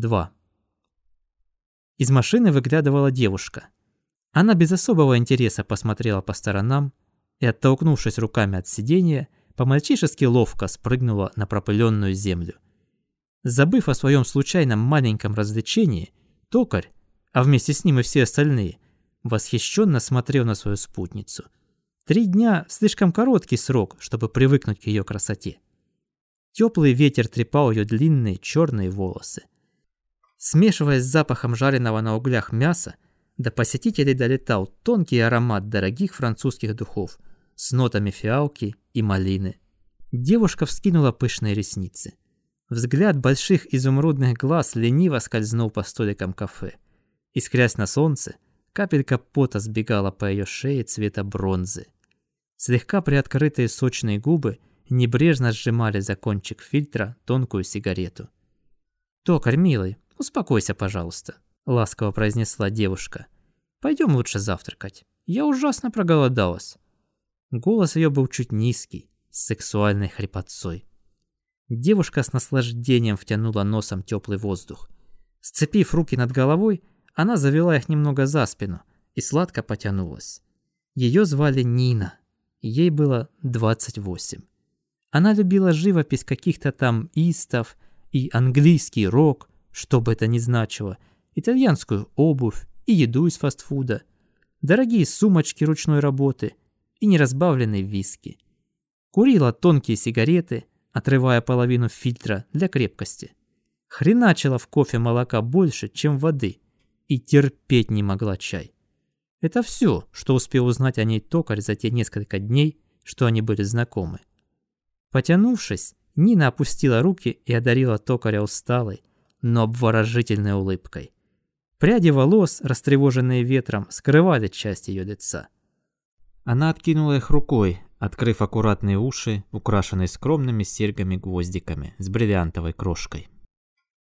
2. Из машины выглядывала девушка. Она без особого интереса посмотрела по сторонам и, оттолкнувшись руками от сиденья, по-мальчишески ловко спрыгнула на пропыленную землю. Забыв о своем случайном маленьком развлечении, токарь, а вместе с ним и все остальные, восхищенно смотрел на свою спутницу. Три дня – слишком короткий срок, чтобы привыкнуть к ее красоте. Теплый ветер трепал ее длинные черные волосы. Смешиваясь с запахом жареного на углях мяса, до посетителей долетал тонкий аромат дорогих французских духов с нотами фиалки и малины. Девушка вскинула пышные ресницы. Взгляд больших изумрудных глаз лениво скользнул по столикам кафе. Искрясь на солнце, капелька пота сбегала по ее шее цвета бронзы. Слегка приоткрытые сочные губы небрежно сжимали за кончик фильтра тонкую сигарету. «Токарь, милый, «Успокойся, пожалуйста», — ласково произнесла девушка. «Пойдем лучше завтракать. Я ужасно проголодалась». Голос ее был чуть низкий, с сексуальной хрипотцой. Девушка с наслаждением втянула носом теплый воздух. Сцепив руки над головой, она завела их немного за спину и сладко потянулась. Ее звали Нина. Ей было 28. Она любила живопись каких-то там истов и английский рок, что бы это ни значило, итальянскую обувь и еду из фастфуда, дорогие сумочки ручной работы и неразбавленные виски. Курила тонкие сигареты, отрывая половину фильтра для крепкости. Хреначила в кофе молока больше, чем воды, и терпеть не могла чай. Это все, что успел узнать о ней токарь за те несколько дней, что они были знакомы. Потянувшись, Нина опустила руки и одарила токаря усталой, но обворожительной улыбкой. Пряди волос, растревоженные ветром, скрывали часть ее лица. Она откинула их рукой, открыв аккуратные уши, украшенные скромными серьгами-гвоздиками с бриллиантовой крошкой.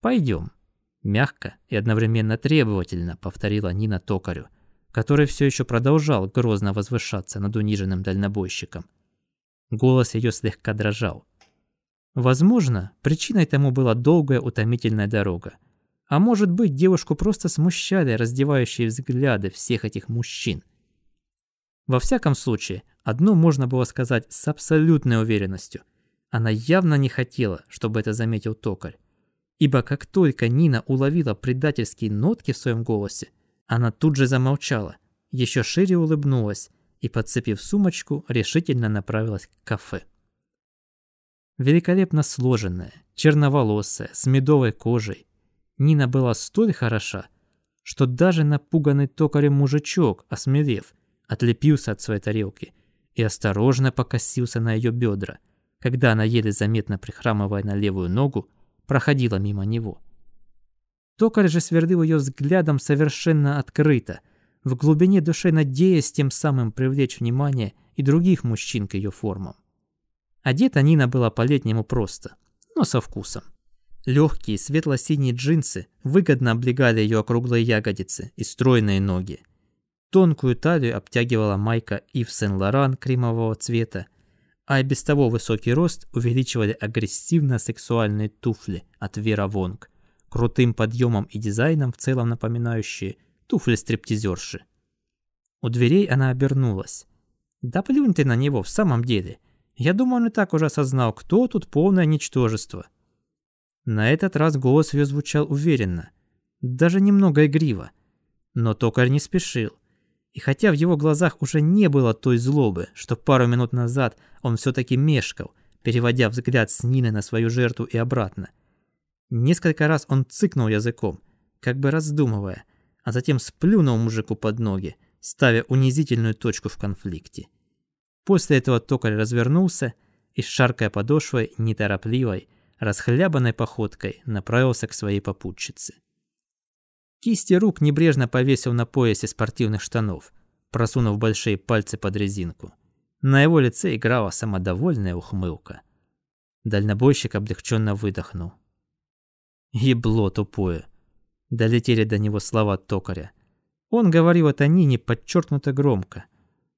«Пойдем», – мягко и одновременно требовательно повторила Нина токарю, который все еще продолжал грозно возвышаться над униженным дальнобойщиком. Голос ее слегка дрожал. Возможно, причиной тому была долгая утомительная дорога. А может быть, девушку просто смущали раздевающие взгляды всех этих мужчин. Во всяком случае, одно можно было сказать с абсолютной уверенностью. Она явно не хотела, чтобы это заметил токарь. Ибо как только Нина уловила предательские нотки в своем голосе, она тут же замолчала, еще шире улыбнулась и, подцепив сумочку, решительно направилась к кафе. Великолепно сложенная, черноволосая, с медовой кожей. Нина была столь хороша, что даже напуганный токарем мужичок, осмелев, отлепился от своей тарелки и осторожно покосился на ее бедра, когда она, еле заметно прихрамывая на левую ногу, проходила мимо него. Токарь же сверлил ее взглядом совершенно открыто, в глубине души надеясь тем самым привлечь внимание и других мужчин к ее формам. Одета Нина была по-летнему просто, но со вкусом. Легкие светло-синие джинсы выгодно облегали ее округлые ягодицы и стройные ноги. Тонкую талию обтягивала майка Ив Сен-Лоран кремового цвета, а и без того высокий рост увеличивали агрессивно-сексуальные туфли от Вера Вонг, крутым подъемом и дизайном в целом напоминающие туфли стриптизерши. У дверей она обернулась. «Да плюнь ты на него в самом деле!» Я думаю, он и так уже осознал, кто тут полное ничтожество. На этот раз голос ее звучал уверенно, даже немного игриво. Но токарь не спешил. И хотя в его глазах уже не было той злобы, что пару минут назад он все-таки мешкал, переводя взгляд с Нины на свою жертву и обратно. Несколько раз он цыкнул языком, как бы раздумывая, а затем сплюнул мужику под ноги, ставя унизительную точку в конфликте. После этого токарь развернулся и, шаркая подошвой, неторопливой, расхлябанной походкой направился к своей попутчице. Кисти рук небрежно повесил на поясе спортивных штанов, просунув большие пальцы под резинку. На его лице играла самодовольная ухмылка. Дальнобойщик облегченно выдохнул. «Ебло тупое!» Долетели до него слова токаря. Он говорил это Нине подчеркнуто громко –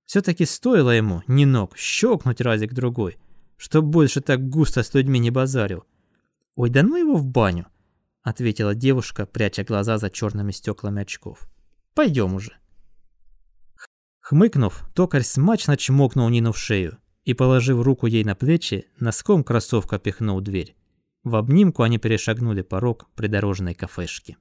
все-таки стоило ему, не ног, щелкнуть разик-другой, чтоб больше так густо с людьми не базарил. Ой, да ну его в баню. ответила девушка, пряча глаза за черными стеклами очков. Пойдем уже. Хмыкнув, токарь смачно чмокнул Нину в шею и, положив руку ей на плечи, носком кроссовка пихнул дверь. В обнимку они перешагнули порог придорожной кафешки.